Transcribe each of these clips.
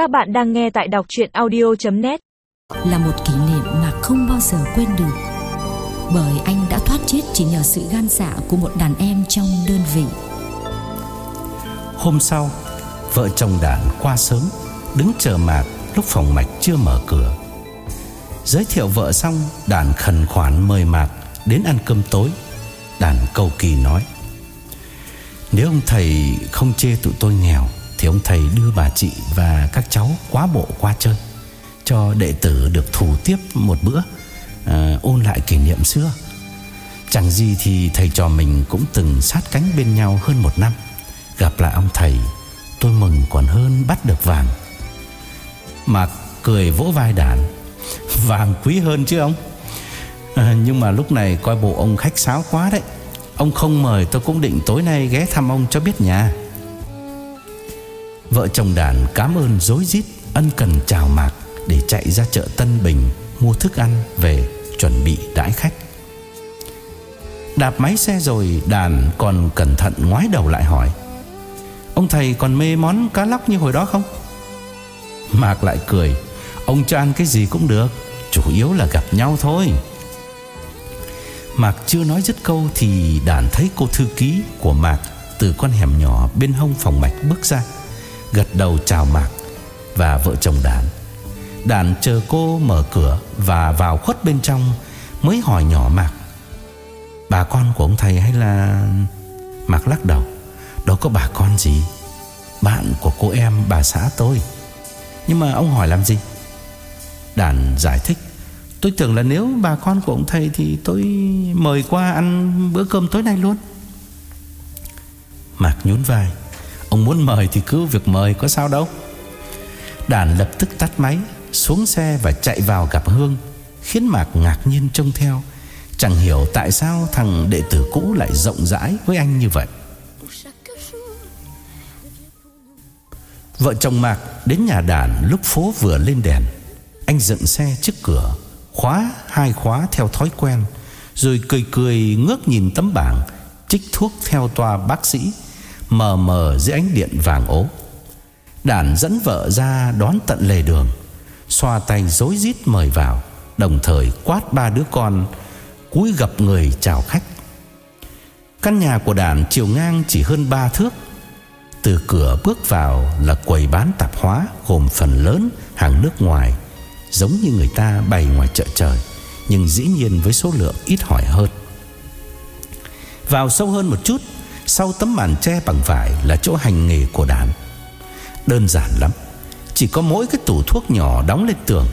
Các bạn đang nghe tại đọc chuyện audio.net Là một kỷ niệm mà không bao giờ quên được. Bởi anh đã thoát chết chỉ nhờ sự gan dạ của một đàn em trong đơn vị. Hôm sau Vợ chồng đàn qua sớm Đứng chờ mạc lúc phòng mạch chưa mở cửa. Giới thiệu vợ xong Đàn khẩn khoản mời mạc Đến ăn cơm tối. Đàn cầu kỳ nói Nếu ông thầy không chê tụi tôi nghèo thì ông thầy đưa bà chị và các cháu quá bộ qua chơi Cho đệ tử được thủ tiếp một bữa à, Ôn lại kỷ niệm xưa. Chẳng gì thì thầy trò mình cũng từng sát cánh bên nhau hơn một năm. Gặp lại ông thầy Tôi mừng còn hơn bắt được vàng. Mạc cười vỗ vai đàn Vàng quý hơn chứ ông? À, Nhưng mà lúc này coi bộ ông khách sáo quá đấy. Ông không mời tôi cũng định tối nay ghé thăm ông cho biết nhà. Vợ chồng đàn cảm ơn dối rít, Ân cần chào Mạc Để chạy ra chợ Tân Bình Mua thức ăn về chuẩn bị đãi khách. Đạp máy xe rồi Đàn còn cẩn thận ngoái đầu lại hỏi, Ông thầy còn mê món cá lóc như hồi đó không? Mạc lại cười, Ông cho ăn cái gì cũng được, Chủ yếu là gặp nhau thôi. Mạc chưa nói dứt câu Thì đàn thấy cô thư ký của Mạc Từ con hẻm nhỏ bên hông phòng mạch bước ra. Gật đầu chào Mạc Và vợ chồng đàn. Đàn chờ cô mở cửa Và vào khuất bên trong Mới hỏi nhỏ Mạc, Bà con của ông thầy hay là Mạc lắc đầu Đâu có bà con gì? Bạn của cô em, bà xã tôi. Nhưng mà ông hỏi làm gì? Đàn giải thích, Tôi tưởng là nếu bà con của ông thầy Thì tôi mời qua ăn bữa cơm tối nay luôn. Mạc nhún vai Ông muốn mời thì cứ việc mời, có sao đâu. Đàn lập tức tắt máy, Xuống xe và chạy vào gặp Hương, Khiến Mạc ngạc nhiên trông theo. Chẳng hiểu tại sao thằng đệ tử cũ lại rộng rãi với anh như vậy. Vợ chồng Mạc đến nhà đàn lúc phố vừa lên đèn. Anh dựng xe trước cửa, Khóa hai khóa theo thói quen, Rồi cười cười ngước nhìn tấm bảng, Trích thuốc theo tòa bác sĩ. Mờ mờ dưới ánh điện vàng ố. Đàn dẫn vợ ra đón tận lề đường, Xoa tay dối rít mời vào, Đồng thời quát ba đứa con, Cúi gặp người chào khách. Căn nhà của đàn chiều ngang chỉ hơn ba thước. Từ cửa bước vào là quầy bán tạp hóa Gồm phần lớn hàng nước ngoài, Giống như người ta bày ngoài chợ trời, Nhưng dĩ nhiên với số lượng ít hỏi hơn. Vào sâu hơn một chút sau tấm màn tre bằng vải Là chỗ hành nghề của đàn. Đơn giản lắm, Chỉ có mỗi cái tủ thuốc nhỏ đóng lên tường,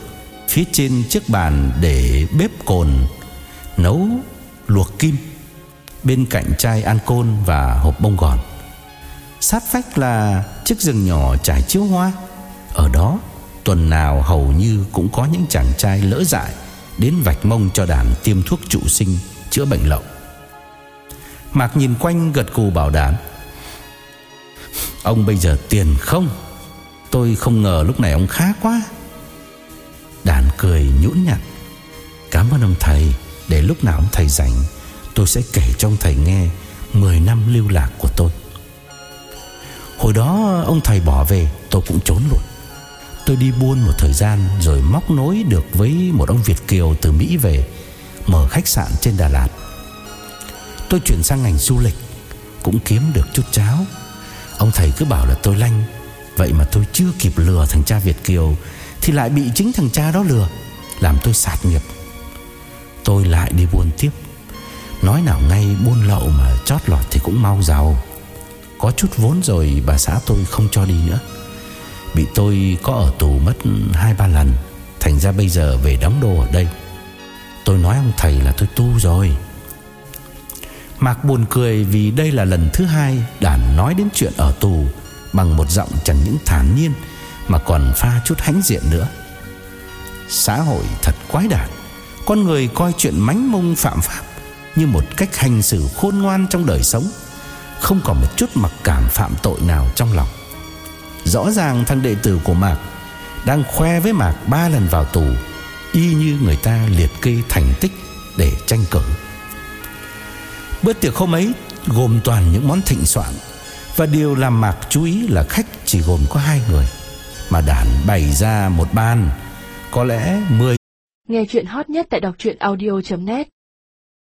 Phía trên chiếc bàn để bếp cồn, Nấu luộc kim, Bên cạnh chai ancol và hộp bông gòn. Sát vách là chiếc rừng nhỏ trải chiếu hoa. Ở đó, tuần nào hầu như cũng có những chàng trai lỡ dại Đến vạch mông cho đàn tiêm thuốc trụ sinh chữa bệnh lậu. Mạc nhìn quanh gật cù bảo đảm. Ông bây giờ tiền không? Tôi không ngờ lúc này ông khá quá. Đàn cười nhũn nhặt. Cảm ơn ông thầy, Để lúc nào ông thầy rảnh, Tôi sẽ kể cho ông thầy nghe 10 năm lưu lạc của tôi. Hồi đó ông thầy bỏ về, Tôi cũng trốn luôn. Tôi đi buôn một thời gian Rồi móc nối được với một ông Việt Kiều Từ Mỹ về, Mở khách sạn trên Đà Lạt. Tôi chuyển sang ngành du lịch, Cũng kiếm được chút cháo. Ông thầy cứ bảo là tôi lanh, Vậy mà tôi chưa kịp lừa thằng cha Việt Kiều, Thì lại bị chính thằng cha đó lừa, Làm tôi sạt nghiệp. Tôi lại đi buôn tiếp. Nói nào ngay buôn lậu mà chót lọt thì cũng mau giàu. Có chút vốn rồi bà xã tôi không cho đi nữa. Bị tôi có ở tù mất 2-3 lần, Thành ra bây giờ về đóng đô ở đây. Tôi nói ông thầy là tôi tu rồi. Mạc buồn cười vì đây là lần thứ hai Đàn nói đến chuyện ở tù, Bằng một giọng chẳng những thản nhiên Mà còn pha chút hãnh diện nữa. Xã hội thật quái đản, Con người coi chuyện mánh mông phạm pháp Như một cách hành xử khôn ngoan trong đời sống, Không còn một chút mặc cảm phạm tội nào trong lòng. Rõ ràng thằng đệ tử của Mạc Đang khoe với Mạc ba lần vào tù, Y như người ta liệt kê thành tích Để tranh cử. Bữa tiệc hôm ấy Gồm toàn những món thịnh soạn. Và điều làm Mạc chú ý là khách chỉ gồm có hai người, Mà đàn bày ra một bàn. Có lẽ 10 Nghe chuyện hot nhất tại đọc truyện audio.net